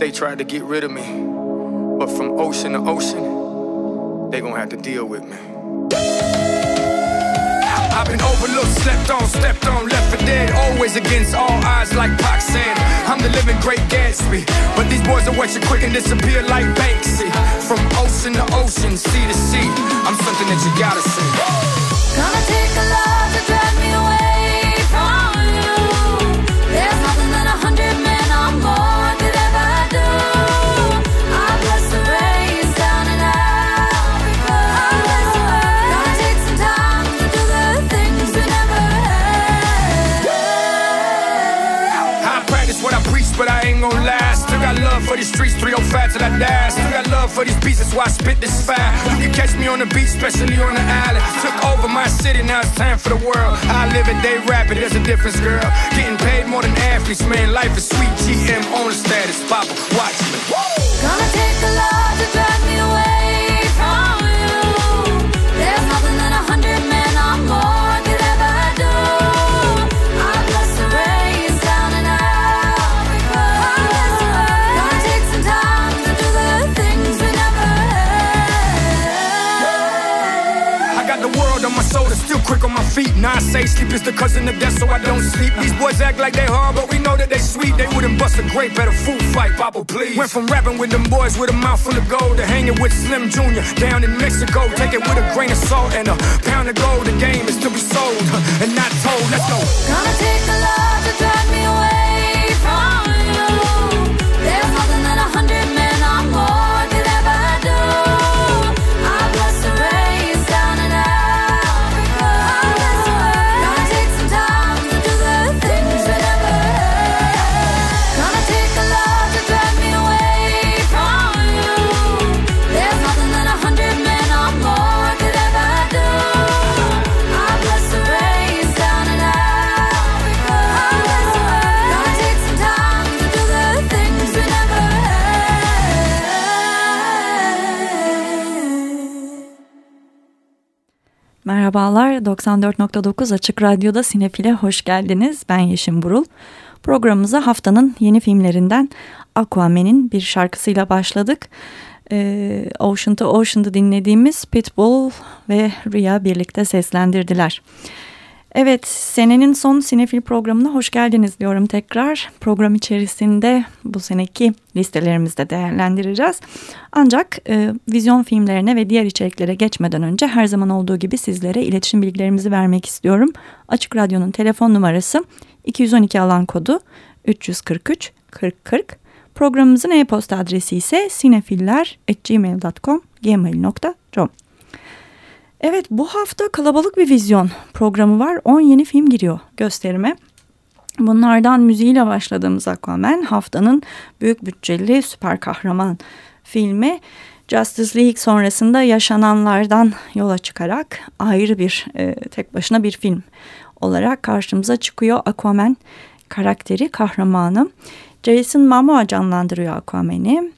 They tried to get rid of me, but from ocean to ocean, they gonna have to deal with me. I've been overlooked, slept on, stepped on, left for dead. Always against all odds, like Pac said. I'm the living great Gatsby. But these boys are watch you quick and disappear like Banksy. From ocean to ocean, sea to sea. I'm something that you gotta see. Gonna take a lot to drag me away these streets, 305 till I die. Still got love for these beats, that's why I spit this fire. You can catch me on the beach, especially on the island. Took over my city, now it's time for the world. I live it, they rap it, there's a difference, girl. Getting paid more than athletes, man. Life is sweet, GM on the status. Papa, watch me. Gonna take a lot feet. Now I say sleep is the cousin of death, so I don't sleep. These boys act like they hard, but we know that they sweet. They wouldn't bust a grape at a food fight, Papa, please. Went from rapping with them boys with a mouth full of gold to hanging with Slim Jr. down in Mexico. Take it with a grain of salt and a pound of gold. The game is to be sold and not told. Let's go. Gonna take a lot Merhabalar, 94.9 Açık Radyo'da Sinefil'e hoş geldiniz. Ben Yeşim Burul. Programımıza haftanın yeni filmlerinden Aquaman'in bir şarkısıyla başladık. Ee, Ocean to Ocean'da dinlediğimiz Pitbull ve Rhea birlikte seslendirdiler. Evet, senenin son sinefil programına hoş geldiniz diyorum tekrar. Program içerisinde bu seneki listelerimizde değerlendireceğiz. Ancak e, vizyon filmlerine ve diğer içeriklere geçmeden önce her zaman olduğu gibi sizlere iletişim bilgilerimizi vermek istiyorum. Açık Radyo'nun telefon numarası 212 alan kodu 343 40 40. Programımızın e-posta adresi ise sinefiller.gmail.com gmail.com Evet bu hafta kalabalık bir vizyon programı var. 10 yeni film giriyor gösterime. Bunlardan müziğiyle başladığımız Aquaman haftanın büyük bütçeli süper kahraman filmi. Justice League sonrasında yaşananlardan yola çıkarak ayrı bir e, tek başına bir film olarak karşımıza çıkıyor. Aquaman karakteri kahramanı. Jason Momoa canlandırıyor Aquaman'i.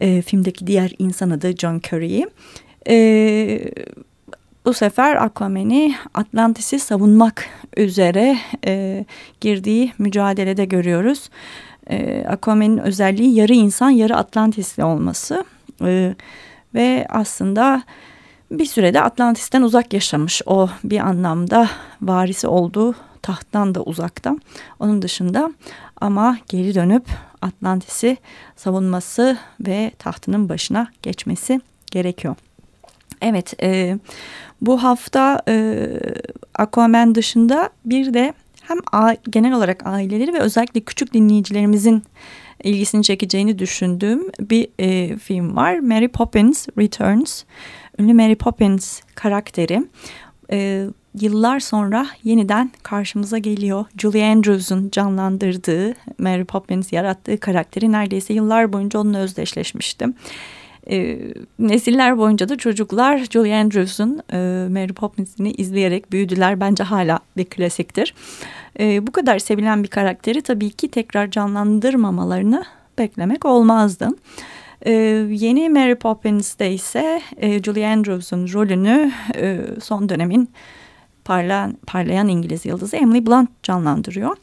E, filmdeki diğer insan adı John Curry'i. E, bu sefer Aquaman'i Atlantis'i savunmak üzere e, girdiği mücadelede görüyoruz. E, Aquaman'in özelliği yarı insan yarı Atlantisli olması e, ve aslında bir sürede Atlantis'ten uzak yaşamış. O bir anlamda varisi olduğu tahttan da uzakta. Onun dışında ama geri dönüp Atlantis'i savunması ve tahtının başına geçmesi gerekiyor. Evet, e, bu hafta e, Aquaman dışında bir de hem a, genel olarak aileleri ve özellikle küçük dinleyicilerimizin ilgisini çekeceğini düşündüğüm bir e, film var. Mary Poppins Returns. Ünlü Mary Poppins karakteri e, yıllar sonra yeniden karşımıza geliyor. Julie Andrews'un canlandırdığı Mary Poppins yarattığı karakteri neredeyse yıllar boyunca onunla özdeşleşmiştim. E, nesiller boyunca da çocuklar Julie Andrews'un e, Mary Poppins'ini izleyerek büyüdüler. Bence hala bir klasiktir. E, bu kadar sevilen bir karakteri tabii ki tekrar canlandırmamalarını beklemek olmazdı. E, yeni Mary Poppins'te ise e, Julie Andrews'un rolünü e, son dönemin parlayan, parlayan İngiliz yıldızı Emily Blunt canlandırıyor.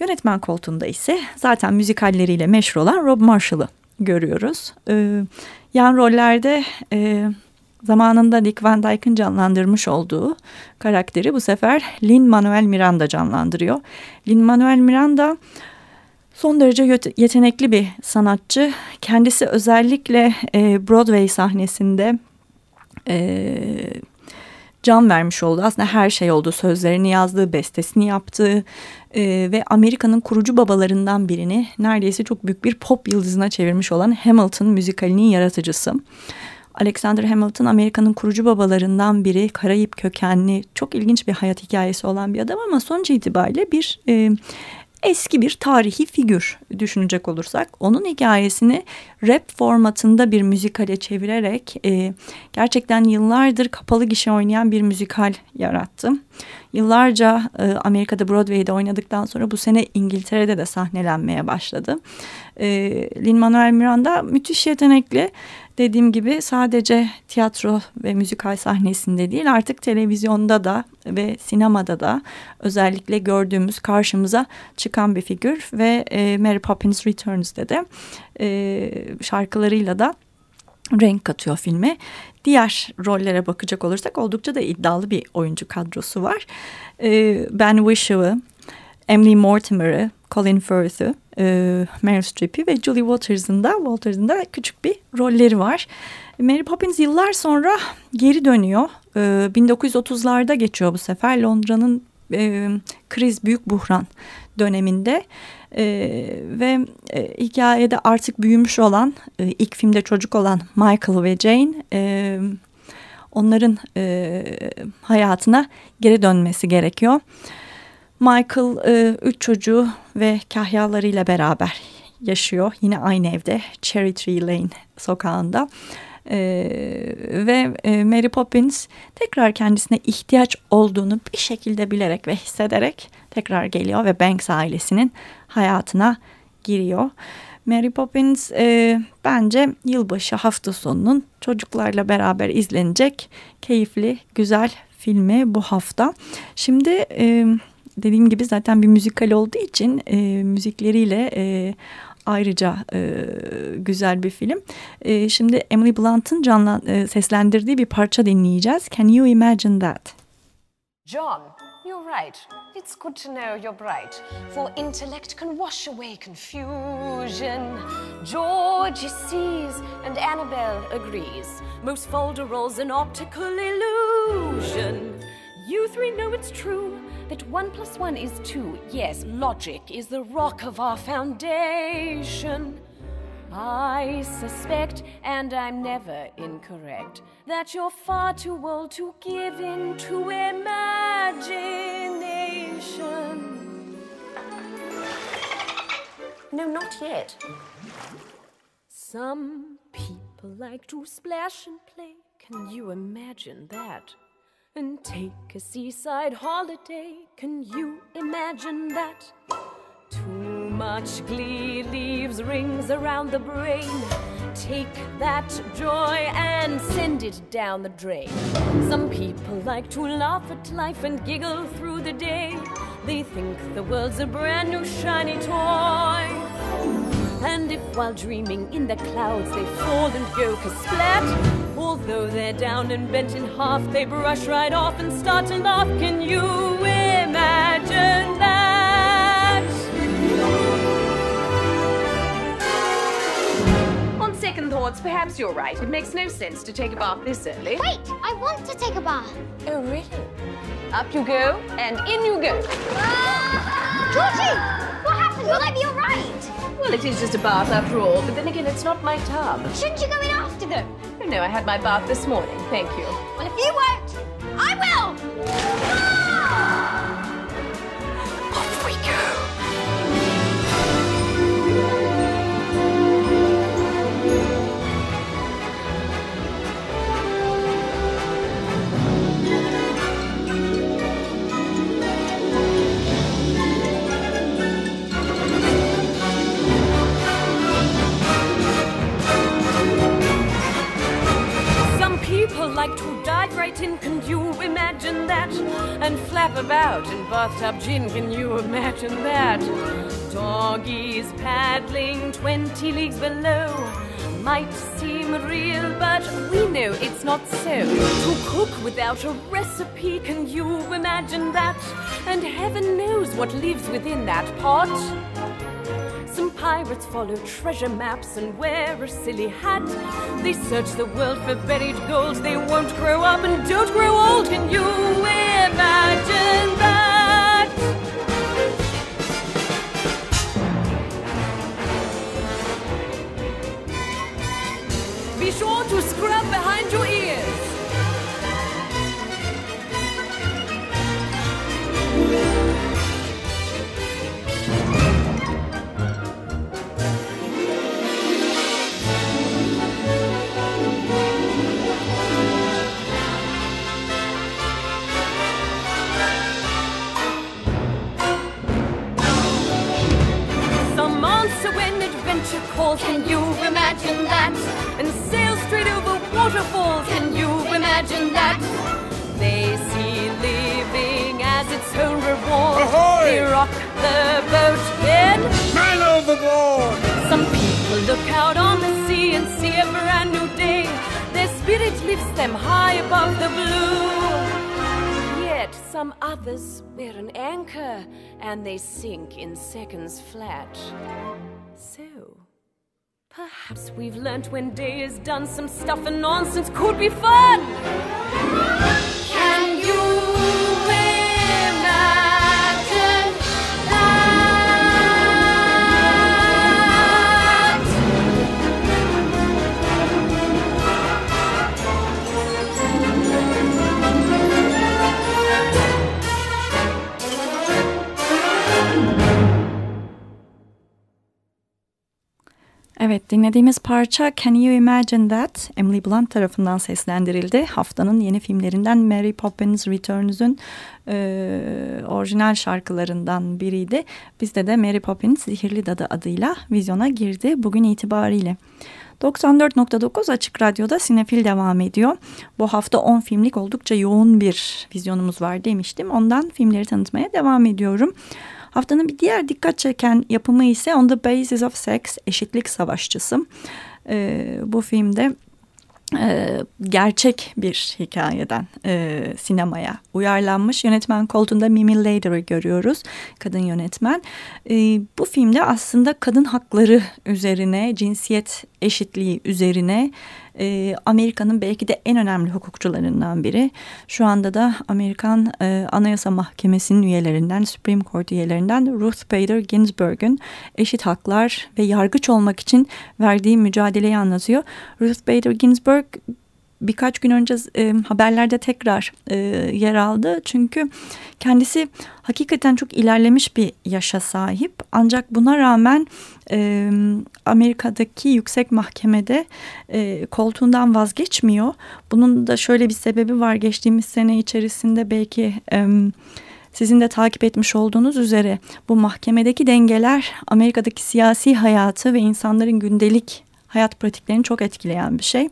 Yönetmen koltuğunda ise zaten müzikalleriyle meşhur olan Rob Marshall'ı görüyoruz. E, yan rollerde e, zamanında Dick Van Dyke'ın canlandırmış olduğu karakteri bu sefer Lin-Manuel Miranda canlandırıyor. Lin-Manuel Miranda son derece yetenekli bir sanatçı. Kendisi özellikle e, Broadway sahnesinde e, can vermiş oldu. Aslında her şey oldu. Sözlerini yazdığı, bestesini yaptığı e, ve Amerika'nın kurucu babalarından birini neredeyse çok büyük bir pop yıldızına çevirmiş olan Hamilton müzikalinin yaratıcısı. Alexander Hamilton Amerika'nın kurucu babalarından biri. Karayip kökenli, çok ilginç bir hayat hikayesi olan bir adam ama sonuç itibariyle bir e, eski bir tarihi figür düşünecek olursak onun hikayesini rap formatında bir müzikale çevirerek e, gerçekten yıllardır kapalı gişe oynayan bir müzikal yarattı. Yıllarca e, Amerika'da Broadway'de oynadıktan sonra bu sene İngiltere'de de sahnelenmeye başladı. E, Lin-Manuel Miranda müthiş yetenekli dediğim gibi sadece tiyatro ve müzikal sahnesinde değil artık televizyonda da ve sinemada da özellikle gördüğümüz karşımıza çıkan bir figür ve e, Mary Poppins Returns'de de e, şarkılarıyla da renk katıyor filme. Diğer rollere bakacak olursak oldukça da iddialı bir oyuncu kadrosu var. E, ben Wishaw'ı, Emily Mortimer'ı, Colin Firth'ı, e, Meryl Streep'i ve Julie Waters'ın da Waters'ın da küçük bir rolleri var. Mary Poppins yıllar sonra geri dönüyor. E, 1930'larda geçiyor bu sefer Londra'nın e, kriz büyük buhran döneminde e, ve e, hikayede artık büyümüş olan e, ilk filmde çocuk olan Michael ve Jane e, onların e, hayatına geri dönmesi gerekiyor. Michael e, üç çocuğu ve kahyalarıyla beraber yaşıyor. Yine aynı evde Cherry Tree Lane sokağında. E, ve e, Mary Poppins tekrar kendisine ihtiyaç olduğunu bir şekilde bilerek ve hissederek tekrar geliyor ve Banks ailesinin hayatına giriyor. Mary Poppins e, bence yılbaşı hafta sonunun çocuklarla beraber izlenecek keyifli, güzel filmi bu hafta. Şimdi e, dediğim gibi zaten bir müzikal olduğu için e, müzikleriyle e, ayrıca e, güzel bir film. E, şimdi Emily Blunt'ın canlan e, seslendirdiği bir parça dinleyeceğiz. Can you imagine that? John, you're right. It's good to know you're bright, for intellect can wash away confusion. George sees and Annabelle agrees. Most folderols an optical illusion. You three know it's true that one plus one is two. Yes, logic is the rock of our foundation. I suspect, and I'm never incorrect, that you're far too old to give in to imagination. No, not yet. Some people like to splash and play. Can you imagine that? And take a seaside holiday. Can you imagine that? Too much glee leaves rings around the brain. Take that joy and send it down the drain. Some people like to laugh at life and giggle through the day. They think the world's a brand new shiny toy. And if while dreaming in the clouds they fall and go splat. Although they're down and bent in half, they brush right off and start to laugh. Can you imagine that? On second thoughts, perhaps you're right. It makes no sense to take a bath this early. Wait, I want to take a bath. Oh, really? Up you go, and in you go. Ah! Georgie! What happened? Will I be alright? Well, it is just a bath after all, but then again, it's not my tub. Shouldn't you go in after them? Oh, no, I had my bath this morning. Thank you. Well, if you won't, I will! Like to dive right in. Can you imagine that? And flap about in bathtub gin. Can you imagine that? Doggies paddling 20 leagues below might seem real, but we know it's not so. To cook without a recipe, can you imagine that? And heaven knows what lives within that pot. Pirates follow treasure maps and wear a silly hat. They search the world for buried gold. They won't grow up and don't grow old. Can you imagine that? Some others bear an anchor and they sink in seconds flat. So, perhaps we've learnt when day is done, some stuff and nonsense could be fun. Evet dinlediğimiz parça Can You Imagine That Emily Blunt tarafından seslendirildi. Haftanın yeni filmlerinden Mary Poppins Returns'ün e, orijinal şarkılarından biriydi. Bizde de Mary Poppins Zehirli Dadı adıyla vizyona girdi bugün itibariyle. 94.9 Açık Radyo'da Sinefil devam ediyor. Bu hafta 10 filmlik oldukça yoğun bir vizyonumuz var demiştim. Ondan filmleri tanıtmaya devam ediyorum. Haftanın bir diğer dikkat çeken yapımı ise On the Basis of Sex, Eşitlik Savaşçısı. Ee, bu filmde e, gerçek bir hikayeden e, sinemaya uyarlanmış. Yönetmen koltuğunda Mimi Leder'ı görüyoruz. Kadın yönetmen. E, bu filmde aslında kadın hakları üzerine, cinsiyet eşitliği üzerine e, Amerika'nın belki de en önemli hukukçularından biri. Şu anda da Amerikan e, Anayasa Mahkemesi'nin üyelerinden, Supreme Court üyelerinden Ruth Bader Ginsburg'un eşit haklar ve yargıç olmak için verdiği mücadeleyi anlatıyor. Ruth Bader Ginsburg birkaç gün önce e, haberlerde tekrar e, yer aldı. Çünkü kendisi hakikaten çok ilerlemiş bir yaşa sahip. Ancak buna rağmen e, Amerika'daki yüksek mahkemede e, koltuğundan vazgeçmiyor. Bunun da şöyle bir sebebi var. Geçtiğimiz sene içerisinde belki... E, sizin de takip etmiş olduğunuz üzere bu mahkemedeki dengeler Amerika'daki siyasi hayatı ve insanların gündelik hayat pratiklerini çok etkileyen bir şey.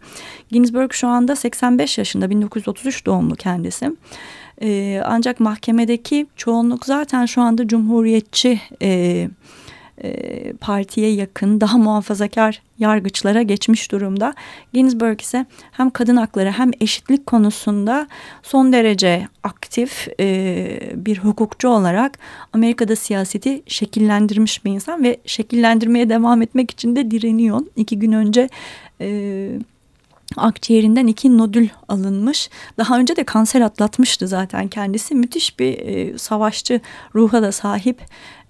Ginsburg şu anda 85 yaşında 1933 doğumlu kendisi. Ee, ancak mahkemedeki çoğunluk zaten şu anda cumhuriyetçi e, e, partiye yakın daha muhafazakar yargıçlara geçmiş durumda. Ginsburg ise hem kadın hakları hem eşitlik konusunda son derece aktif e, bir hukukçu olarak Amerika'da siyaseti şekillendirmiş bir insan ve şekillendirmeye devam etmek için de direniyor. İki gün önce e, akciğerinden iki nodül alınmış. Daha önce de kanser atlatmıştı zaten kendisi. Müthiş bir e, savaşçı ruha da sahip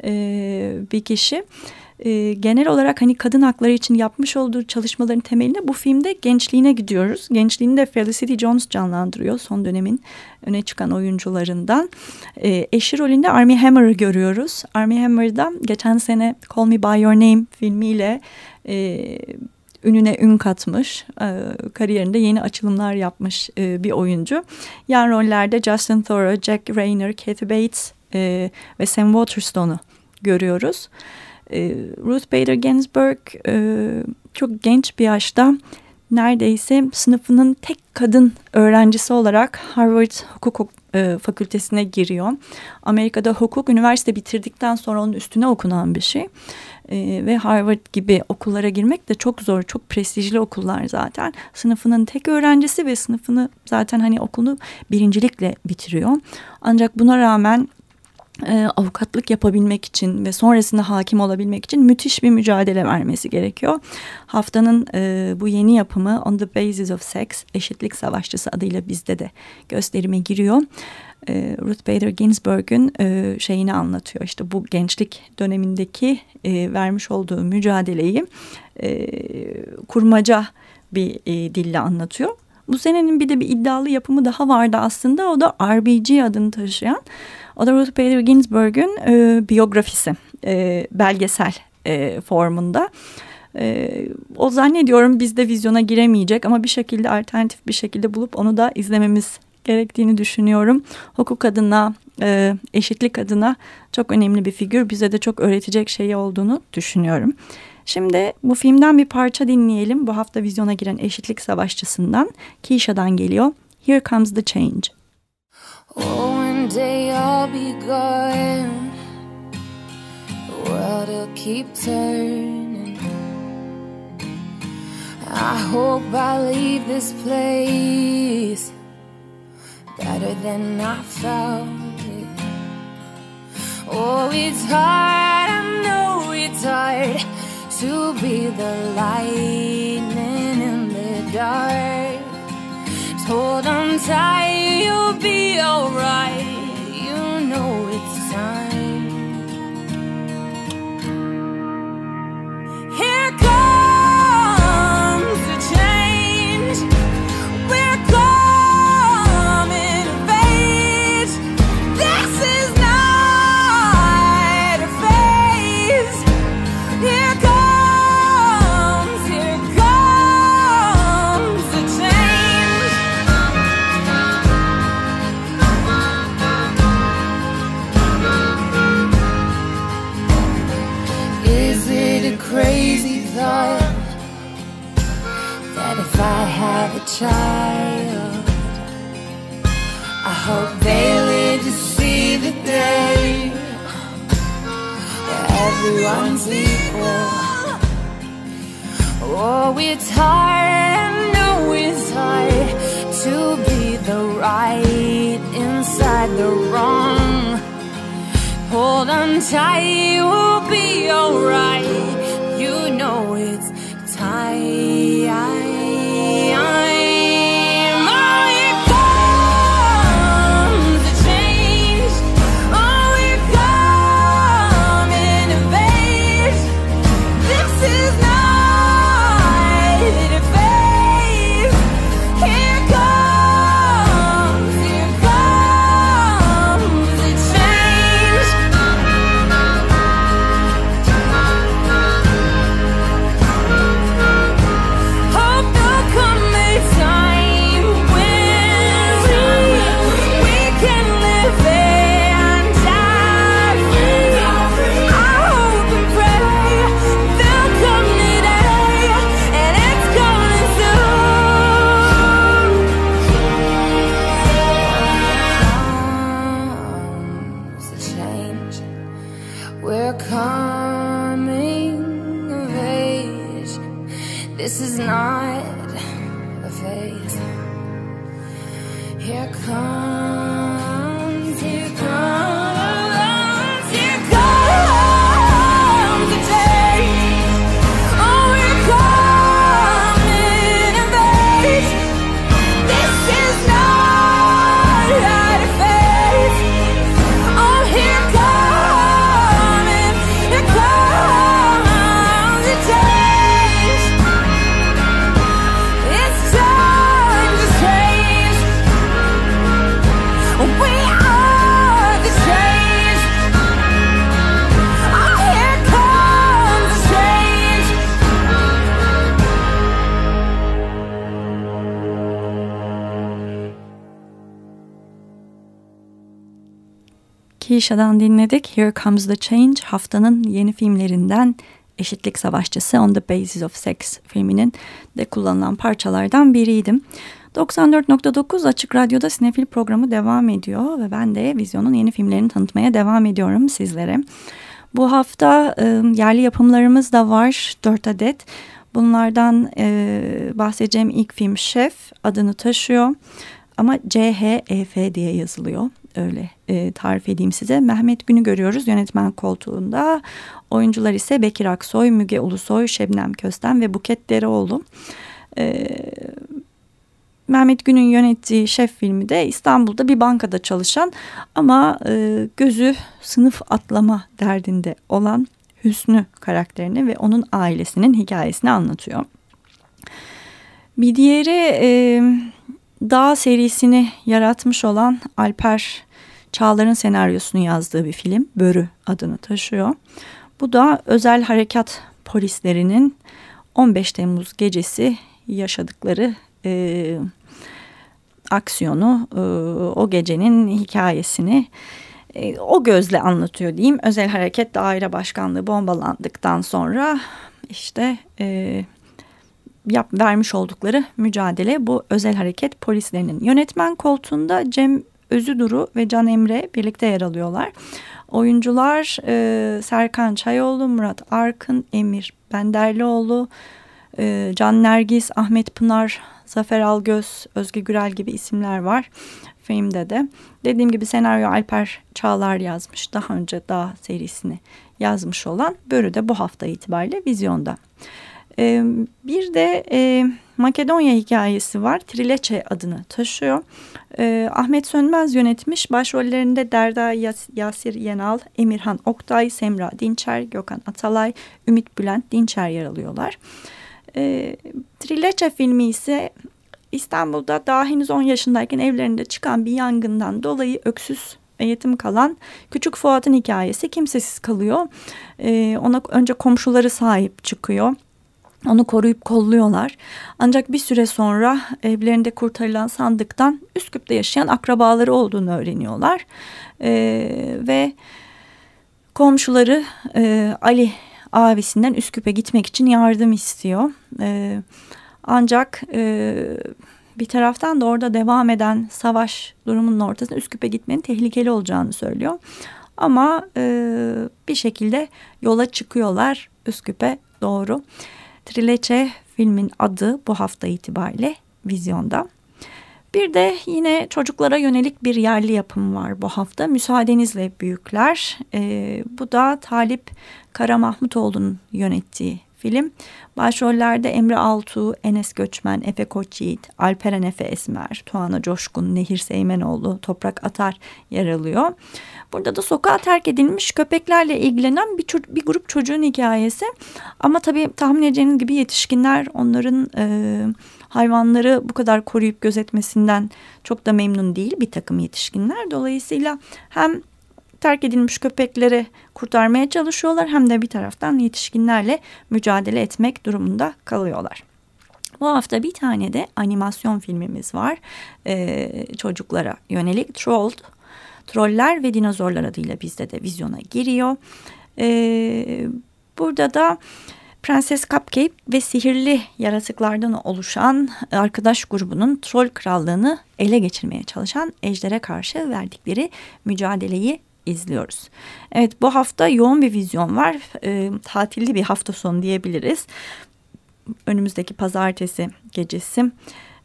e, bir kişi. E, genel olarak hani kadın hakları için yapmış olduğu çalışmaların temelinde bu filmde gençliğine gidiyoruz. Gençliğini de Felicity Jones canlandırıyor son dönemin öne çıkan oyuncularından. E, eşi rolünde Armie Hammer'ı görüyoruz. Armie Hammer'da geçen sene Call Me By Your Name filmiyle... E, ününe ün katmış, e, kariyerinde yeni açılımlar yapmış e, bir oyuncu. Yan rollerde Justin Thoreau, Jack Rayner, Kathy Bates e, ve Sam Waterstone'u görüyoruz. E, Ruth Bader Ginsburg e, çok genç bir yaşta neredeyse sınıfının tek kadın öğrencisi olarak Harvard Hukuk e, Fakültesine giriyor. Amerika'da hukuk üniversite bitirdikten sonra onun üstüne okunan bir şey. E, ve Harvard gibi okullara girmek de çok zor, çok prestijli okullar zaten. Sınıfının tek öğrencisi ve sınıfını zaten hani okulunu birincilikle bitiriyor. Ancak buna rağmen e, avukatlık yapabilmek için ve sonrasında hakim olabilmek için müthiş bir mücadele vermesi gerekiyor. Haftanın e, bu yeni yapımı On the Basis of Sex, Eşitlik Savaşçısı adıyla bizde de gösterime giriyor. E, Ruth Bader Ginsburg'un e, şeyini anlatıyor. İşte bu gençlik dönemindeki e, vermiş olduğu mücadeleyi e, kurmaca bir e, dille anlatıyor. Bu senenin bir de bir iddialı yapımı daha vardı aslında. O da RBG adını taşıyan. O da Ruth Bader Ginsburg'un e, biyografisi, e, belgesel e, formunda. E, o zannediyorum bizde vizyona giremeyecek ama bir şekilde alternatif bir şekilde bulup onu da izlememiz gerektiğini düşünüyorum. Hukuk adına, e, eşitlik adına çok önemli bir figür. Bize de çok öğretecek şeyi olduğunu düşünüyorum. Şimdi bu filmden bir parça dinleyelim. Bu hafta vizyona giren Eşitlik Savaşçısından Keisha'dan geliyor. Here Comes the Change. Oh, one day I'll be gone. The world will keep turning. I hope I leave this place better than I found it. Oh, it's hard, I know it's hard to be the lightning in the dark. Just hold on tight, you'll be alright. You know it's time. Here comes This is not a phase. Here comes, Keisha'dan dinledik. Here Comes the Change haftanın yeni filmlerinden eşitlik savaşçısı On the Basis of Sex filminin de kullanılan parçalardan biriydim. 94.9 Açık Radyo'da Sinefil programı devam ediyor ve ben de vizyonun yeni filmlerini tanıtmaya devam ediyorum sizlere. Bu hafta e, yerli yapımlarımız da var 4 adet. Bunlardan e, bahsedeceğim ilk film Şef adını taşıyor ama C-H-E-F diye yazılıyor öyle e, tarif edeyim size. Mehmet Gün'ü görüyoruz yönetmen koltuğunda. Oyuncular ise Bekir Aksoy, Müge Ulusoy, Şebnem Kösten ve Buket Dereoğlu. E, Mehmet Gün'ün yönettiği Şef filmi de İstanbul'da bir bankada çalışan ama e, gözü sınıf atlama derdinde olan Hüsnü karakterini ve onun ailesinin hikayesini anlatıyor. Bir diğeri e, Dağ serisini yaratmış olan Alper Çağlar'ın senaryosunu yazdığı bir film Börü adını taşıyor. Bu da özel harekat polislerinin 15 Temmuz gecesi yaşadıkları e, aksiyonu, e, o gecenin hikayesini e, o gözle anlatıyor diyeyim. Özel Hareket Daire Başkanlığı bombalandıktan sonra işte e, yap, vermiş oldukları mücadele bu özel hareket polislerinin. Yönetmen koltuğunda Cem Özüduru ve Can Emre birlikte yer alıyorlar. Oyuncular e, Serkan Çayoğlu, Murat Arkın, Emir Benderlioğlu, e, Can Nergis, Ahmet Pınar, Zafer Algöz, Özge Gürel gibi isimler var filmde de. Dediğim gibi senaryo Alper Çağlar yazmış. Daha önce Dağ serisini yazmış olan Börü de bu hafta itibariyle vizyonda. E, bir de e, Makedonya hikayesi var. Trileçe adını taşıyor. E, Ahmet Sönmez yönetmiş. Başrollerinde Derda Yas Yasir Yenal, Emirhan Oktay, Semra Dinçer, Gökhan Atalay, Ümit Bülent Dinçer yer alıyorlar. E, Trileçe filmi ise İstanbul'da daha henüz 10 yaşındayken evlerinde çıkan bir yangından dolayı öksüz yetim kalan küçük Fuat'ın hikayesi kimsesiz kalıyor. Ona önce komşuları sahip çıkıyor. Onu koruyup kolluyorlar. Ancak bir süre sonra evlerinde kurtarılan sandıktan Üsküp'te yaşayan akrabaları olduğunu öğreniyorlar. Ee, ve komşuları e, Ali abisinden Üsküp'e gitmek için yardım istiyor. Ee, ancak e, bir taraftan da orada devam eden savaş durumunun ortasında Üsküp'e gitmenin tehlikeli olacağını söylüyor. Ama e, bir şekilde yola çıkıyorlar Üsküp'e doğru. Trileçe filmin adı bu hafta itibariyle vizyonda. Bir de yine çocuklara yönelik bir yerli yapım var bu hafta. Müsaadenizle büyükler. E, bu da Talip Kara Mahmutoğlu'nun yönettiği film. Başrollerde Emre Altuğ, Enes Göçmen, Efe Koçyiğit, Alperen Efe Esmer, Tuana Coşkun, Nehir Seymenoğlu, Toprak Atar yer alıyor. Burada da sokağa terk edilmiş köpeklerle ilgilenen bir, bir grup çocuğun hikayesi. Ama tabii tahmin edeceğiniz gibi yetişkinler onların e, hayvanları bu kadar koruyup gözetmesinden çok da memnun değil bir takım yetişkinler. Dolayısıyla hem terk edilmiş köpekleri kurtarmaya çalışıyorlar hem de bir taraftan yetişkinlerle mücadele etmek durumunda kalıyorlar. Bu hafta bir tane de animasyon filmimiz var ee, çocuklara yönelik Trolled. Troller ve Dinozorlar adıyla bizde de vizyona giriyor. Ee, burada da Prenses Cupcake ve sihirli yaratıklardan oluşan arkadaş grubunun troll krallığını ele geçirmeye çalışan ejdere karşı verdikleri mücadeleyi izliyoruz. Evet bu hafta yoğun bir vizyon var. E, tatilli bir hafta sonu diyebiliriz. Önümüzdeki pazartesi gecesi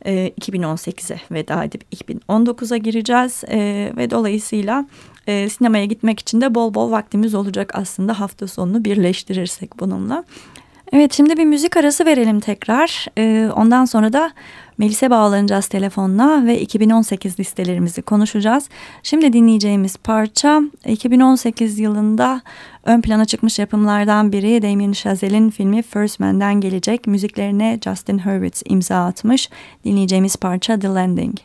e, 2018'e veda edip 2019'a gireceğiz. E, ve dolayısıyla e, sinemaya gitmek için de bol bol vaktimiz olacak aslında hafta sonunu birleştirirsek bununla. Evet şimdi bir müzik arası verelim tekrar. Ee, ondan sonra da Melis'e bağlanacağız telefonla ve 2018 listelerimizi konuşacağız. Şimdi dinleyeceğimiz parça 2018 yılında ön plana çıkmış yapımlardan biri Damien Chazelle'in filmi First Man'den gelecek. Müziklerine Justin Hurwitz imza atmış. Dinleyeceğimiz parça The Landing.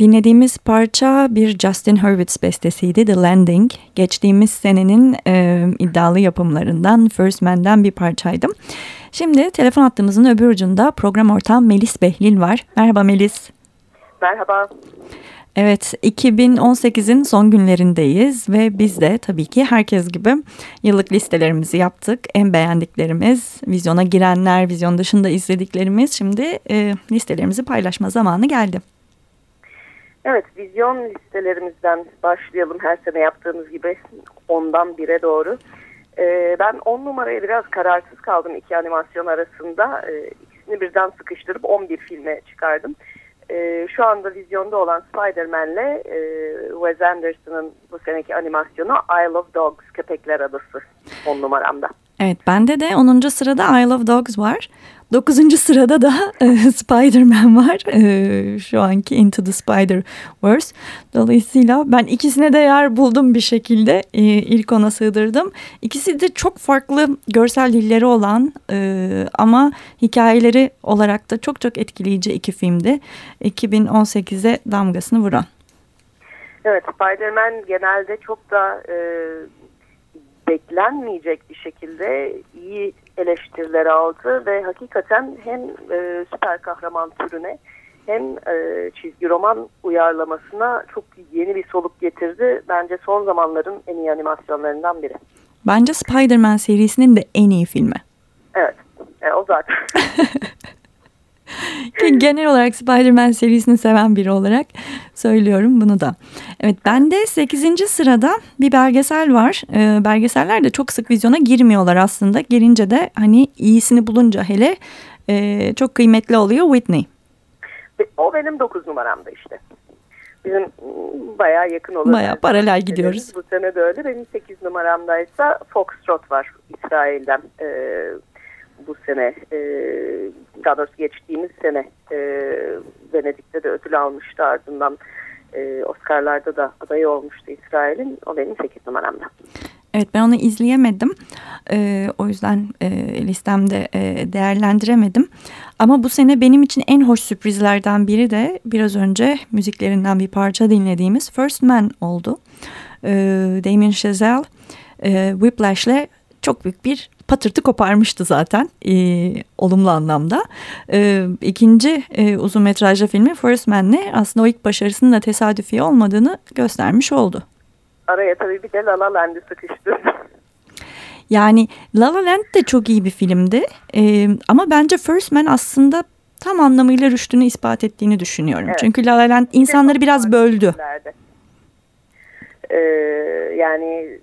Dinlediğimiz parça bir Justin Hurwitz bestesiydi The Landing. Geçtiğimiz senenin e, iddialı yapımlarından First Man'den bir parçaydı. Şimdi telefon hattımızın öbür ucunda program ortağım Melis Behlil var. Merhaba Melis. Merhaba. Evet 2018'in son günlerindeyiz ve biz de tabii ki herkes gibi yıllık listelerimizi yaptık. En beğendiklerimiz, vizyona girenler, vizyon dışında izlediklerimiz şimdi e, listelerimizi paylaşma zamanı geldi. Evet, vizyon listelerimizden başlayalım her sene yaptığımız gibi ondan bire doğru. Ee, ben 10 numaraya biraz kararsız kaldım iki animasyon arasında. Ee, ikisini birden sıkıştırıp 11 filme çıkardım. Ee, şu anda vizyonda olan Spider-Man'le e, Wes Anderson'ın bu seneki animasyonu Isle of Dogs, Köpekler Adası 10 numaramda. Evet bende de 10. sırada Isle of Dogs var. 9. sırada da e, Spider-Man var. E, şu anki Into the Spider-Verse. Dolayısıyla ben ikisine de yer buldum bir şekilde. E, ilk ona sığdırdım. İkisi de çok farklı görsel dilleri olan e, ama hikayeleri olarak da çok çok etkileyici iki filmdi. 2018'e damgasını vuran. Evet Spider-Man genelde çok da e, beklenmeyecek bir şekilde iyi eleştiriler aldı ve hakikaten hem e, süper kahraman türüne hem e, çizgi roman uyarlamasına çok yeni bir soluk getirdi. Bence son zamanların en iyi animasyonlarından biri. Bence Spider-Man serisinin de en iyi filmi. Evet, e, o zaten. Genel olarak Spider-Man serisini seven biri olarak söylüyorum bunu da. Evet ben de 8. sırada bir belgesel var. Ee, belgeseller de çok sık vizyona girmiyorlar aslında. Girince de hani iyisini bulunca hele e, çok kıymetli oluyor Whitney. O benim 9 numaramda işte. Bizim ıı, bayağı yakın olan. Bayağı paralel gidiyoruz. Bu sene de öyle. Benim 8 numaramdaysa Foxtrot var İsrail'den. Ee, bu sene e, daha doğrusu geçtiğimiz sene e, Venedik'te de ödül almıştı ardından e, Oscar'larda da adayı olmuştu İsrail'in. O benim 8 numaramda. Evet ben onu izleyemedim. Ee, o yüzden e, listemde e, değerlendiremedim. Ama bu sene benim için en hoş sürprizlerden biri de biraz önce müziklerinden bir parça dinlediğimiz First Man oldu. Ee, Damien Chazelle e, Whiplash'le çok büyük bir patırtı koparmıştı zaten e, olumlu anlamda. E, ikinci e, uzun metrajlı filmi First Man'le aslında o ilk başarısının da tesadüfi olmadığını göstermiş oldu. Araya tabii bir de La La Land'i sıkıştı. Yani La La Land de çok iyi bir filmdi e, ama bence First Man aslında tam anlamıyla rüştünü ispat ettiğini düşünüyorum. Evet. Çünkü La La Land insanları biraz böldü. Ee, yani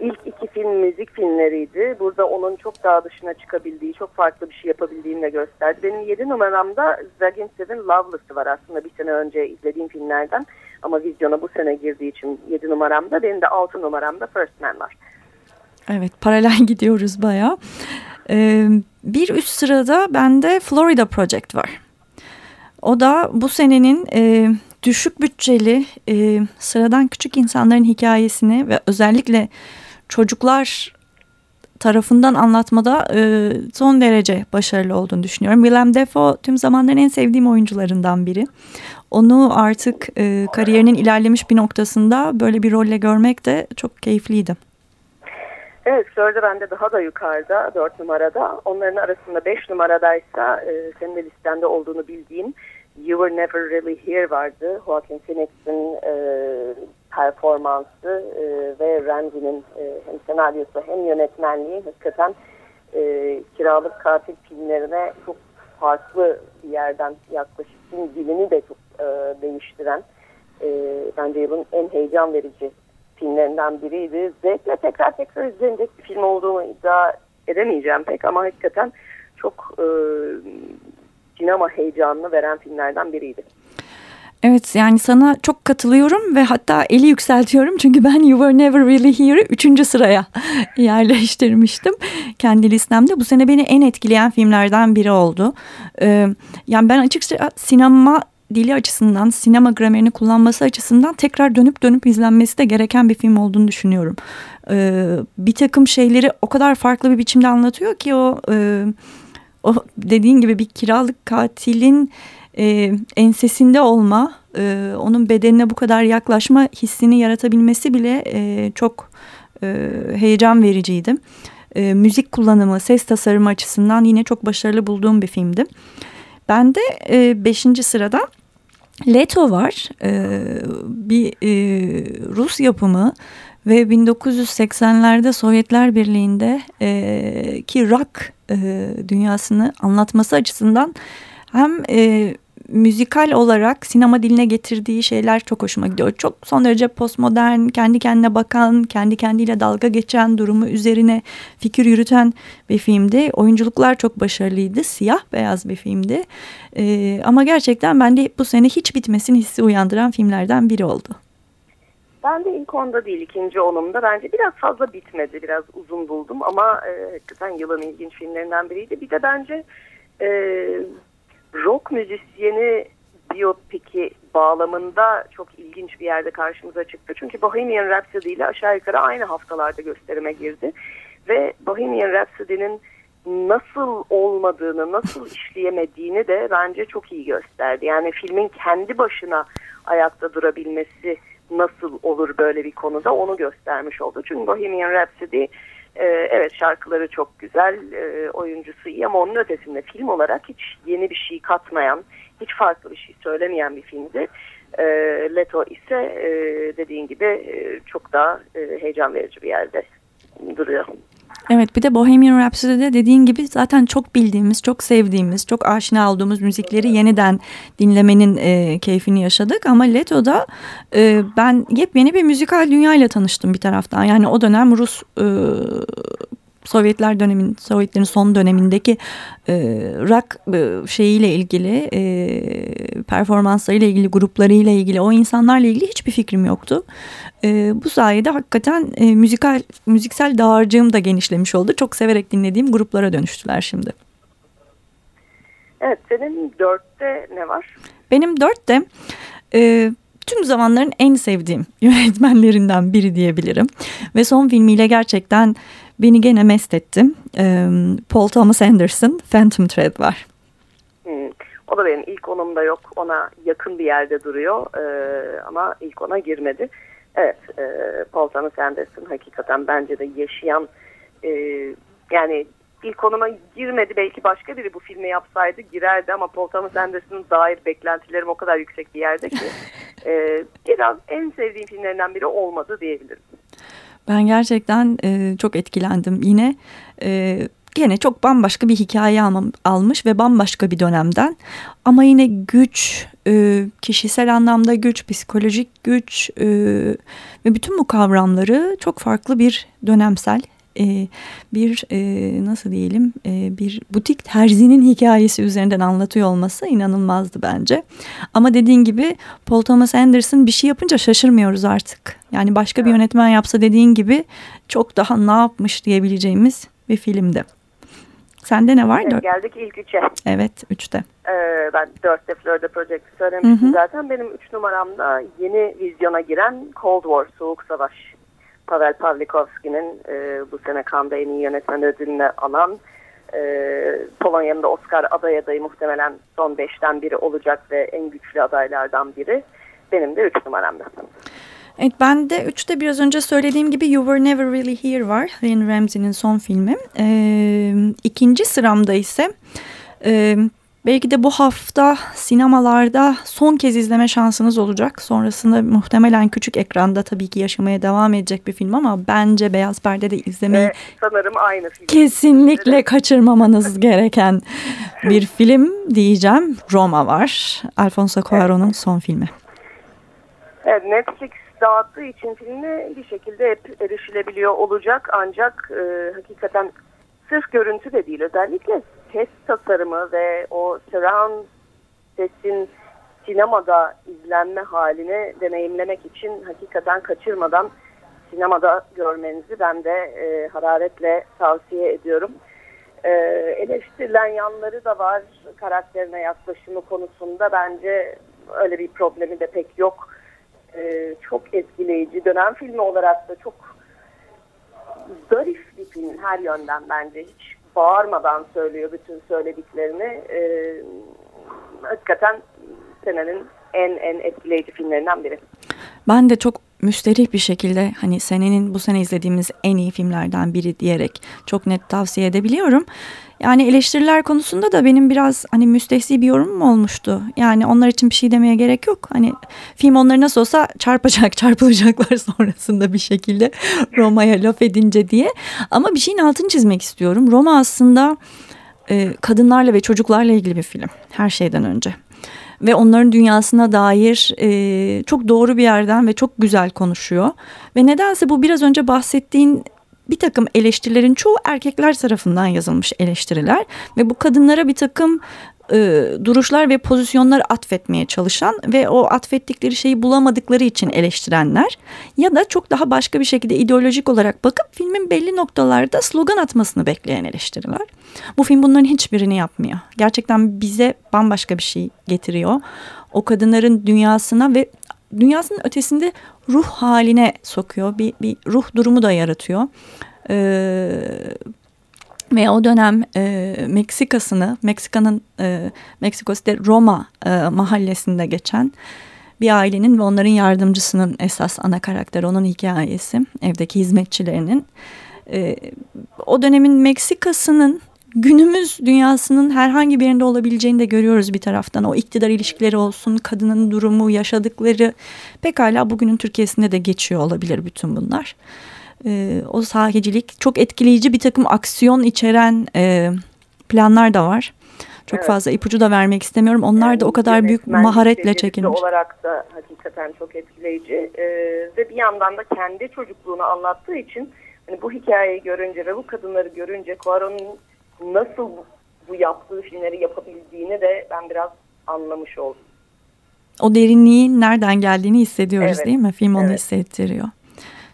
ilk iki film müzik filmleriydi. Burada onun çok daha dışına çıkabildiği, çok farklı bir şey yapabildiğini de gösterdi. Benim yedi numaramda Zagintsev'in Loveless'ı var aslında bir sene önce izlediğim filmlerden. Ama vizyona bu sene girdiği için yedi numaramda. Benim de altı numaramda First Man var. Evet paralel gidiyoruz bayağı. Ee, bir üst sırada bende Florida Project var. O da bu senenin e, düşük bütçeli e, sıradan küçük insanların hikayesini ve özellikle çocuklar tarafından anlatmada e, son derece başarılı olduğunu düşünüyorum. Willem Dafoe tüm zamanların en sevdiğim oyuncularından biri. Onu artık e, kariyerinin ilerlemiş bir noktasında böyle bir rolle görmek de çok keyifliydi. Evet Florida bende daha da yukarıda 4 numarada. Onların arasında 5 numaradaysa e, senin de listende olduğunu bildiğim You Were Never Really Here vardı. Joaquin Phoenix'in e, performansı e, ve Randy'nin e, hem senaryosu hem yönetmenliği hakikaten e, kiralık katil filmlerine çok farklı bir yerden yaklaşık film dilini de çok e, değiştiren e, bence yılın en heyecan verici filmlerinden biriydi. Zevkle tekrar tekrar izlenecek bir film olduğunu iddia edemeyeceğim pek ama hakikaten çok e, sinema heyecanını veren filmlerden biriydi. Evet yani sana çok katılıyorum ve hatta eli yükseltiyorum çünkü ben You Were Never Really Here'ı üçüncü sıraya yerleştirmiştim kendi listemde. Bu sene beni en etkileyen filmlerden biri oldu. Ee, yani ben açıkça sinema dili açısından, sinema gramerini kullanması açısından tekrar dönüp dönüp izlenmesi de gereken bir film olduğunu düşünüyorum. Ee, bir takım şeyleri o kadar farklı bir biçimde anlatıyor ki o... E, o dediğin gibi bir kiralık katilin e, ensesinde olma, e, onun bedenine bu kadar yaklaşma hissini yaratabilmesi bile e, çok e, heyecan vericiydi. E, müzik kullanımı, ses tasarımı açısından yine çok başarılı bulduğum bir filmdi. Ben de e, beşinci sırada Leto var. E, bir e, Rus yapımı ve 1980'lerde Sovyetler Birliği'nde e, ki rock e, dünyasını anlatması açısından hem e, müzikal olarak sinema diline getirdiği şeyler çok hoşuma gidiyor. Çok son derece postmodern, kendi kendine bakan, kendi kendiyle dalga geçen durumu üzerine fikir yürüten bir filmdi. Oyunculuklar çok başarılıydı. Siyah beyaz bir filmdi. Ee, ama gerçekten bende bu sene hiç bitmesin hissi uyandıran filmlerden biri oldu. Ben de ilk onda değil ikinci onumda bence biraz fazla bitmedi biraz uzun buldum ama e, hakikaten yılın ilginç filmlerinden biriydi. Bir de bence e, rock müzisyeni biyopiki bağlamında çok ilginç bir yerde karşımıza çıktı. Çünkü Bohemian Rhapsody ile aşağı yukarı aynı haftalarda gösterime girdi. Ve Bohemian Rhapsody'nin nasıl olmadığını, nasıl işleyemediğini de bence çok iyi gösterdi. Yani filmin kendi başına ayakta durabilmesi nasıl olur böyle bir konuda onu göstermiş oldu. Çünkü Bohemian Rhapsody e, evet şarkıları çok güzel, e, oyuncusu iyi ama onun ötesinde film olarak hiç yeni bir şey katmayan, hiç farklı bir şey söylemeyen bir filmdi. E, Leto ise e, dediğin gibi e, çok daha heyecan verici bir yerde duruyor. Evet bir de Bohemian Rhapsody'de dediğin gibi zaten çok bildiğimiz, çok sevdiğimiz, çok aşina olduğumuz müzikleri yeniden dinlemenin e, keyfini yaşadık. Ama Leto'da e, ben yepyeni bir müzikal dünyayla tanıştım bir taraftan. Yani o dönem Rus e, Sovyetler dönemin Sovyetlerin son dönemindeki e, rock e, şeyiyle ilgili e, performanslarıyla ilgili gruplarıyla ilgili o insanlarla ilgili hiçbir fikrim yoktu. E, bu sayede hakikaten e, müzikal müziksel dağarcığım da genişlemiş oldu. Çok severek dinlediğim gruplara dönüştüler şimdi. Evet senin dörtte ne var? Benim dörtte e, tüm zamanların en sevdiğim yönetmenlerinden biri diyebilirim. Ve son filmiyle gerçekten beni gene mest etti. E, Paul Thomas Anderson Phantom Thread var. Hmm. O da benim ilk onumda yok. Ona yakın bir yerde duruyor ama ilk ona girmedi. Evet, e, Paul Thomas Anderson hakikaten bence de yaşayan e, yani ilk konuma girmedi. Belki başka biri bu filmi yapsaydı girerdi ama Paul Thomas Anderson'ın dair beklentilerim o kadar yüksek bir yerde ki e, biraz en sevdiğim filmlerinden biri olmadı diyebilirim. Ben gerçekten e, çok etkilendim. Yine e, gene çok bambaşka bir hikaye almam, almış ve bambaşka bir dönemden. Ama yine güç, e, kişisel anlamda güç, psikolojik güç e, ve bütün bu kavramları çok farklı bir dönemsel e, bir e, nasıl diyelim e, bir butik terzinin hikayesi üzerinden anlatıyor olması inanılmazdı bence. Ama dediğin gibi Paul Thomas Anderson bir şey yapınca şaşırmıyoruz artık. Yani başka bir yönetmen yapsa dediğin gibi çok daha ne yapmış diyebileceğimiz bir filmdi. Sende ne var? Evet, geldik ilk üçe. Evet, üçte. Ee, ben dörtte Florida Project söylemiştim hı hı. zaten. Benim üç numaramda yeni vizyona giren Cold War, Soğuk Savaş. Pavel Pavlikovski'nin e, bu sene Cannes'da en iyi yönetmen ödülünü alan e, Polonya'nın da Oscar aday adayı muhtemelen son beşten biri olacak ve en güçlü adaylardan biri. Benim de üç numaramda. Evet ben de üçte biraz önce söylediğim gibi You Were Never Really Here var. Lynn Ramsey'nin son filmi. Ee, ikinci sıramda ise e, belki de bu hafta sinemalarda son kez izleme şansınız olacak. Sonrasında muhtemelen küçük ekranda tabii ki yaşamaya devam edecek bir film ama bence Beyaz Perde'de izlemeyi ee, sanırım aynı film. kesinlikle kaçırmamanız gereken bir film diyeceğim. Roma var. Alfonso Cuarón'un evet. son filmi. Evet Netflix dağıttığı için filmi bir şekilde hep erişilebiliyor olacak. Ancak e, hakikaten sırf görüntü de değil özellikle ses tasarımı ve o surround sesin sinemada izlenme halini deneyimlemek için hakikaten kaçırmadan sinemada görmenizi ben de e, hararetle tavsiye ediyorum. E, eleştirilen yanları da var karakterine yaklaşımı konusunda bence öyle bir problemi de pek yok e, çok etkileyici. Dönem filmi olarak da çok zarif bir film her yönden bence. Hiç bağırmadan söylüyor bütün söylediklerini. E, hakikaten senenin en en etkileyici filmlerinden biri. Ben de çok müsterih bir şekilde hani senenin bu sene izlediğimiz en iyi filmlerden biri diyerek çok net tavsiye edebiliyorum. Yani eleştiriler konusunda da benim biraz hani müstehsi bir yorumum olmuştu. Yani onlar için bir şey demeye gerek yok. Hani film onları nasıl olsa çarpacak, çarpılacaklar sonrasında bir şekilde Roma'ya laf edince diye. Ama bir şeyin altını çizmek istiyorum. Roma aslında e, kadınlarla ve çocuklarla ilgili bir film her şeyden önce ve onların dünyasına dair e, çok doğru bir yerden ve çok güzel konuşuyor. Ve nedense bu biraz önce bahsettiğin bir takım eleştirilerin çoğu erkekler tarafından yazılmış eleştiriler ve bu kadınlara bir takım e, duruşlar ve pozisyonlar atfetmeye çalışan ve o atfettikleri şeyi bulamadıkları için eleştirenler ya da çok daha başka bir şekilde ideolojik olarak bakıp filmin belli noktalarda slogan atmasını bekleyen eleştiriler. Bu film bunların hiçbirini yapmıyor. Gerçekten bize bambaşka bir şey getiriyor. O kadınların dünyasına ve dünyasının ötesinde ruh haline sokuyor. Bir, bir ruh durumu da yaratıyor. Ee, ve o dönem e, Meksika'sını, Meksika'nın e, Meksiko Roma e, mahallesinde geçen bir ailenin ve onların yardımcısının esas ana karakteri, onun hikayesi, evdeki hizmetçilerinin. E, o dönemin Meksika'sının günümüz dünyasının herhangi bir yerinde olabileceğini de görüyoruz bir taraftan. O iktidar ilişkileri olsun, kadının durumu, yaşadıkları pekala bugünün Türkiye'sinde de geçiyor olabilir bütün bunlar e, o sahicilik çok etkileyici bir takım aksiyon içeren e, planlar da var. Çok evet. fazla ipucu da vermek istemiyorum. Onlar yani da o kadar büyük maharetle çekilmiş. olarak da hakikaten çok etkileyici ee, ve bir yandan da kendi çocukluğunu anlattığı için hani bu hikayeyi görünce ve bu kadınları görünce Cuaron'un nasıl bu yaptığı filmleri yapabildiğini de ben biraz anlamış oldum. O derinliğin nereden geldiğini hissediyoruz evet. değil mi? Film onu evet. hissettiriyor.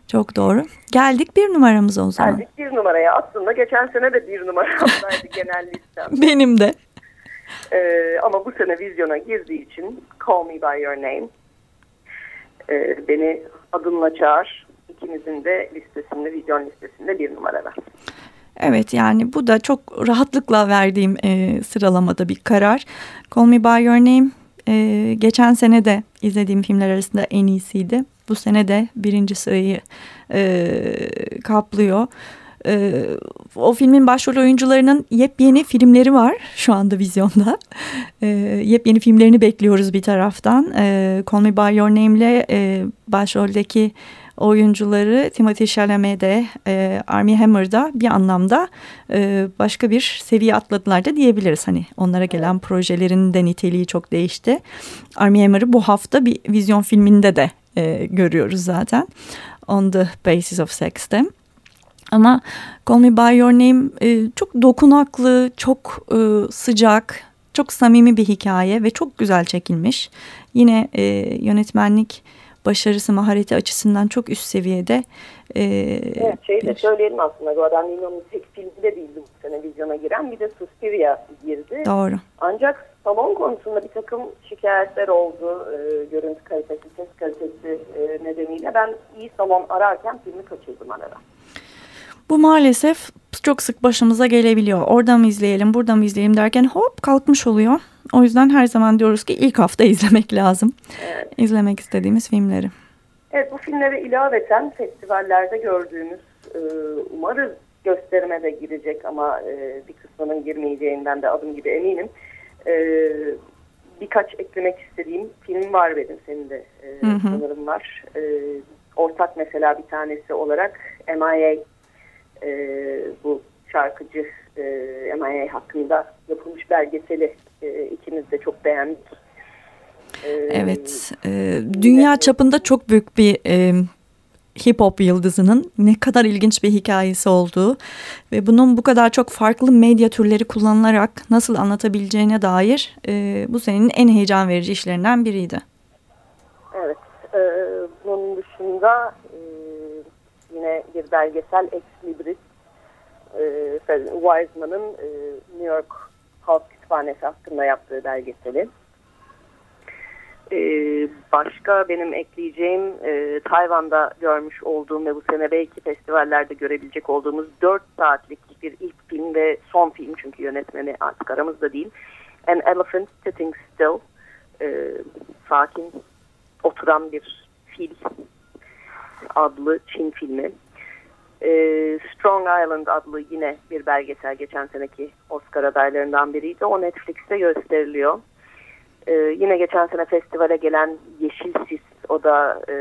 Çok doğru. Geldik bir numaramıza o zaman. Geldik bir numaraya. Aslında geçen sene de bir numaramdaydı genel listem. Benim de. Ee, ama bu sene vizyona girdiği için Call Me By Your Name. Ee, beni adınla çağır. İkimizin de listesinde, vizyon listesinde bir numarada. Evet yani bu da çok rahatlıkla verdiğim e, sıralamada bir karar. Call Me By Your Name e, geçen sene de izlediğim filmler arasında en iyisiydi. Bu sene de birinci sırayı e, kaplıyor. E, o filmin başrol oyuncularının yepyeni filmleri var şu anda vizyonda. E, yepyeni filmlerini bekliyoruz bir taraftan. E, Call Me By Your Name ile e, başroldeki oyuncuları Timothy Chalamet'de, e, Armie Hammer'da bir anlamda e, başka bir seviye atladılar da diyebiliriz. Hani onlara gelen projelerin de niteliği çok değişti. Armie Hammer'ı bu hafta bir vizyon filminde de e, görüyoruz zaten. On the Basis of Sex'te. Ama Call Me By Your Name e, çok dokunaklı, çok e, sıcak, çok samimi bir hikaye ve çok güzel çekilmiş. Yine e, yönetmenlik başarısı, mahareti açısından çok üst seviyede. E, evet, şey de bir... söyleyelim aslında. Guadagnino'nun tek filmi de değildi bu sene vizyona giren. Bir de Suspiria girdi. Doğru. Ancak salon konusunda bir takım şikayetler oldu. E, görüntü kalitesi, ses kalitesi e, nedeniyle. Ben iyi salon ararken filmi kaçırdım arada. Bu maalesef çok sık başımıza gelebiliyor. Orada mı izleyelim, burada mı izleyelim derken hop kalkmış oluyor. O yüzden her zaman diyoruz ki ilk hafta izlemek lazım. Evet. İzlemek istediğimiz filmleri. Evet bu filmlere ilaveten festivallerde gördüğümüz e, umarız gösterime de girecek ama e, bir kısmının girmeyeceğinden de adım gibi eminim. E, birkaç eklemek istediğim film var benim senin de e, hı hı. sanırım var. E, ortak mesela bir tanesi olarak MIA e, bu şarkıcı e, MIA hakkında yapılmış belgeseli e, ikimiz de çok beğendik. E, evet, e, dünya çapında çok büyük bir e, hip hop yıldızının ne kadar ilginç bir hikayesi olduğu ve bunun bu kadar çok farklı medya türleri kullanılarak nasıl anlatabileceğine dair e, bu senin en heyecan verici işlerinden biriydi. Evet, e, bunun dışında yine bir belgesel Ex Libris e, Wiseman'ın e, New York Halk Kütüphanesi hakkında yaptığı belgeseli. E, başka benim ekleyeceğim e, Tayvan'da görmüş olduğum ve bu sene belki festivallerde görebilecek olduğumuz 4 saatlik bir ilk film ve son film çünkü yönetmeni artık aramızda değil. An Elephant Sitting Still. E, sakin oturan bir fil adlı Çin filmi. E, Strong Island adlı yine bir belgesel geçen seneki Oscar adaylarından biriydi. O Netflix'te gösteriliyor. E, yine geçen sene festivale gelen Yeşil Sis o da e,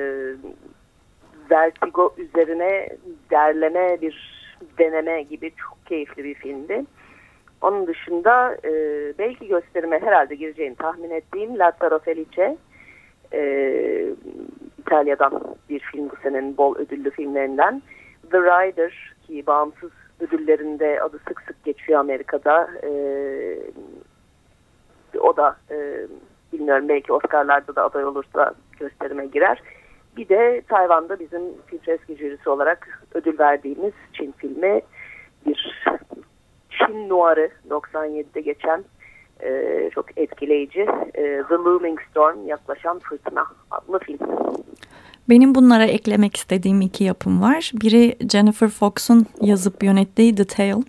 Vertigo üzerine derleme bir deneme gibi çok keyifli bir filmdi. Onun dışında e, belki gösterime herhalde gireceğini tahmin ettiğim Lazzaro Felice e, İtalya'dan bir film bu senenin bol ödüllü filmlerinden. The Rider ki bağımsız ödüllerinde adı sık sık geçiyor Amerika'da. E, o da e, bilmiyorum belki Oscar'larda da aday olursa gösterime girer. Bir de Tayvan'da bizim film eski jürisi olarak ödül verdiğimiz Çin filmi bir Çin Nuarı 97'de geçen e, çok etkileyici e, The Looming Storm yaklaşan fırtına adlı film. Benim bunlara eklemek istediğim iki yapım var. Biri Jennifer Fox'un yazıp yönettiği The Tale.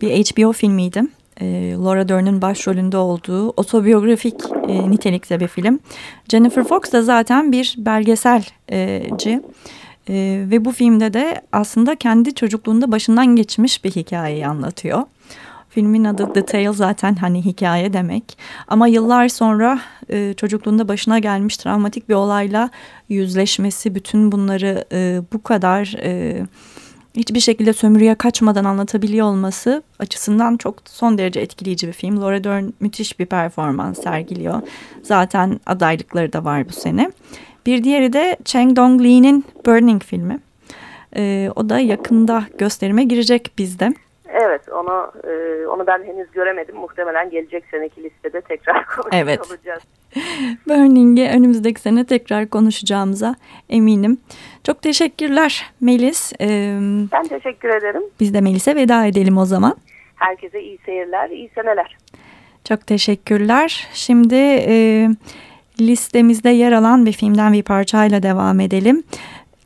Bir HBO filmiydi. E, Laura Dern'in başrolünde olduğu otobiyografik e, nitelikte bir film. Jennifer Fox da zaten bir belgeselci. E, ve bu filmde de aslında kendi çocukluğunda başından geçmiş bir hikayeyi anlatıyor. Filmin adı The Tale zaten hani hikaye demek. Ama yıllar sonra e, çocukluğunda başına gelmiş travmatik bir olayla yüzleşmesi, bütün bunları e, bu kadar e, hiçbir şekilde sömürüye kaçmadan anlatabiliyor olması açısından çok son derece etkileyici bir film. Laura Dern müthiş bir performans sergiliyor. Zaten adaylıkları da var bu sene. Bir diğeri de Cheng Dong Lee'nin Burning filmi. E, o da yakında gösterime girecek bizde. Evet onu e, onu ben henüz göremedim. Muhtemelen gelecek seneki listede tekrar konuşacağız. Evet. Burning'i önümüzdeki sene tekrar konuşacağımıza eminim. Çok teşekkürler Melis. Ee, ben teşekkür ederim. Biz de Melis'e veda edelim o zaman. Herkese iyi seyirler, iyi seneler. Çok teşekkürler. Şimdi e, listemizde yer alan bir filmden bir parçayla devam edelim.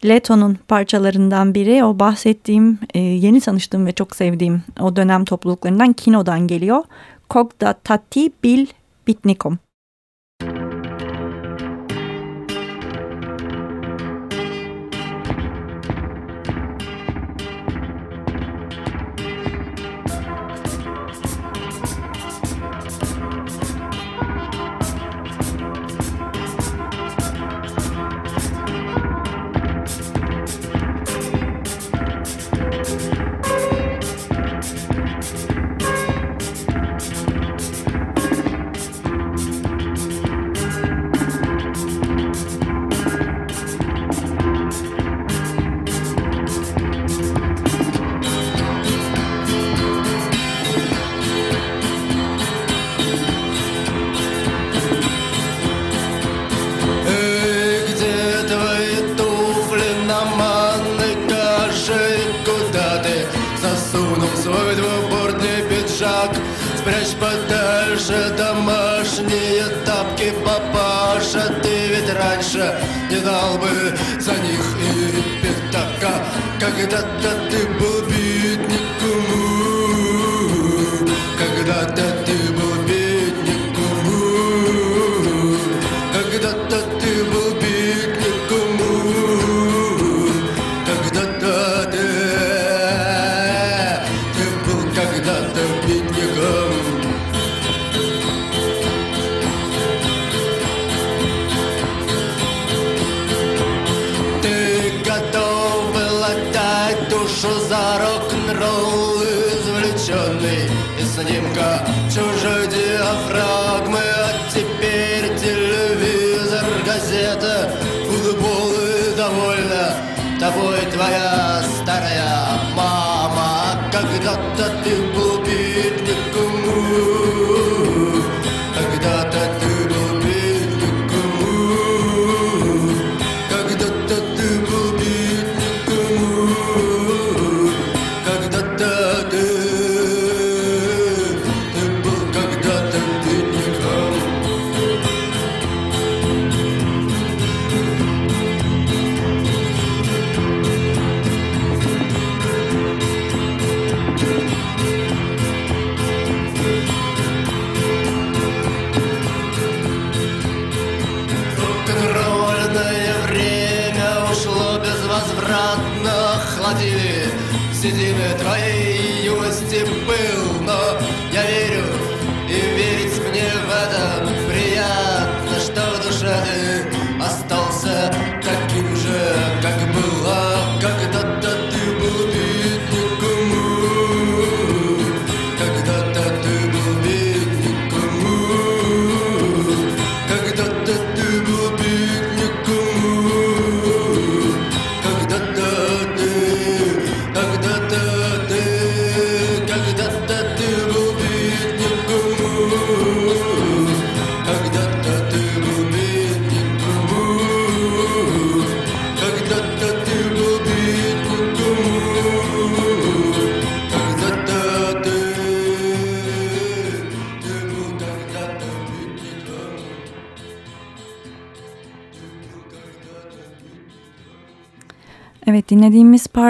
Leto'nun parçalarından biri o bahsettiğim e, yeni tanıştığım ve çok sevdiğim o dönem topluluklarından Kino'dan geliyor. Kogda Tati Bil Bitnikom. Подальше домашние тапки, папаша Ты ведь раньше не дал бы за них и пятака. Когда-то ты был бит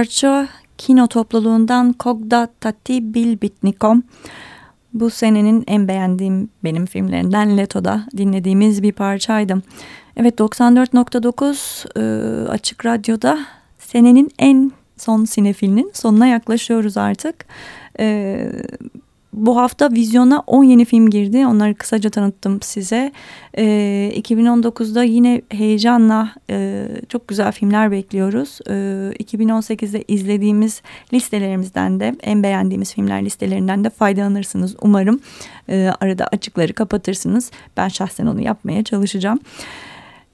parça Kino topluluğundan Kogda Tati Bilbitnikom. Bu senenin en beğendiğim benim filmlerinden Leto'da dinlediğimiz bir parçaydı. Evet 94.9 e, Açık Radyo'da senenin en son sinefilinin sonuna yaklaşıyoruz artık. E, bu hafta vizyona 10 yeni film girdi. Onları kısaca tanıttım size. E, 2019'da yine heyecanla e, çok güzel filmler bekliyoruz. E, 2018'de izlediğimiz listelerimizden de en beğendiğimiz filmler listelerinden de faydalanırsınız umarım. E, arada açıkları kapatırsınız. Ben şahsen onu yapmaya çalışacağım.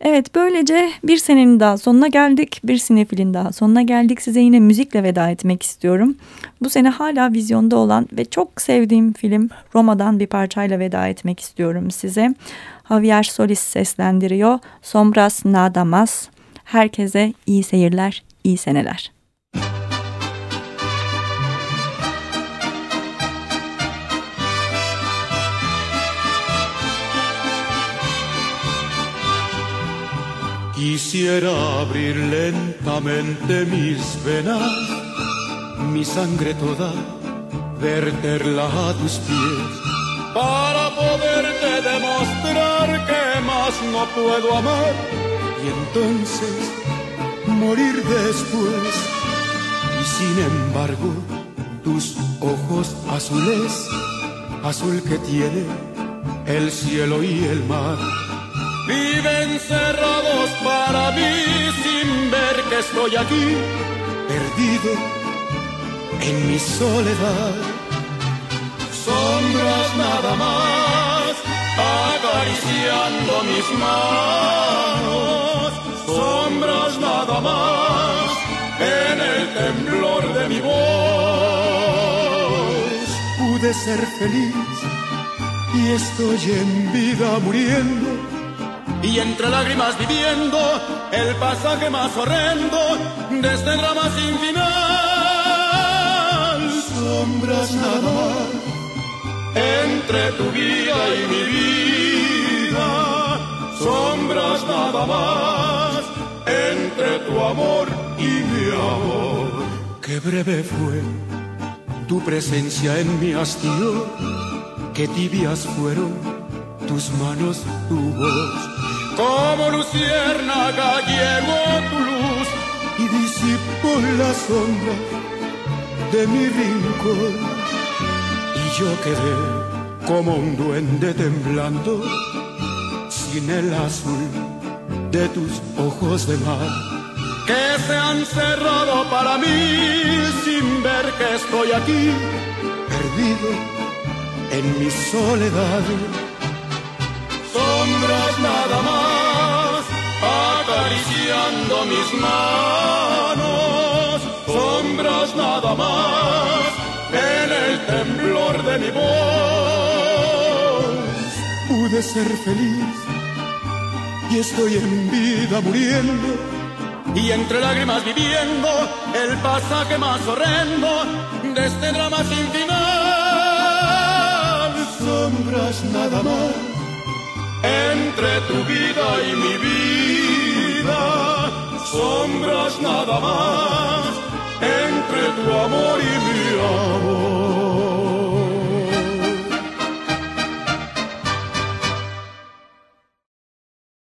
Evet böylece bir senenin daha sonuna geldik. Bir sinefilin daha sonuna geldik. Size yine müzikle veda etmek istiyorum. Bu sene hala vizyonda olan ve çok sevdiğim film Roma'dan bir parçayla veda etmek istiyorum size. Javier Solis seslendiriyor. Sombras Nada Más. Herkese iyi seyirler, iyi seneler. Quisiera abrir lentamente mis venas, mi sangre toda, verterla a tus pies, para poderte demostrar que más no puedo amar y entonces morir después. Y sin embargo, tus ojos azules, azul que tiene el cielo y el mar, viven cerrados para mí sin ver que estoy aquí, perdido en mi soledad. Sombras nada más, acariciando mis manos, sombras nada más, en el temblor de mi voz. Pude ser feliz y estoy en vida muriendo y entre lágrimas viviendo el pasaje más horrendo de este drama sin final. Sombras nada más entre tu vida y mi vida. Sombras nada más entre tu amor y mi amor. Qué breve fue tu presencia en mi hastío, qué tibias fueron tus manos, tu voz. Como luciérnaga llegó tu luz y disipó la sombra de mi rincón. Y yo quedé como un duende temblando sin el azul de tus ojos de mar. Que se han cerrado para mí sin ver que estoy aquí, perdido en mi soledad acariciando mis manos, sombras nada más, en el temblor de mi voz. Pude ser feliz y estoy en vida muriendo. Y entre lágrimas viviendo el pasaje más horrendo de este drama sin final. Sombras nada más entre tu vida y mi vida, sombras nada más entre tu amor y mi amor.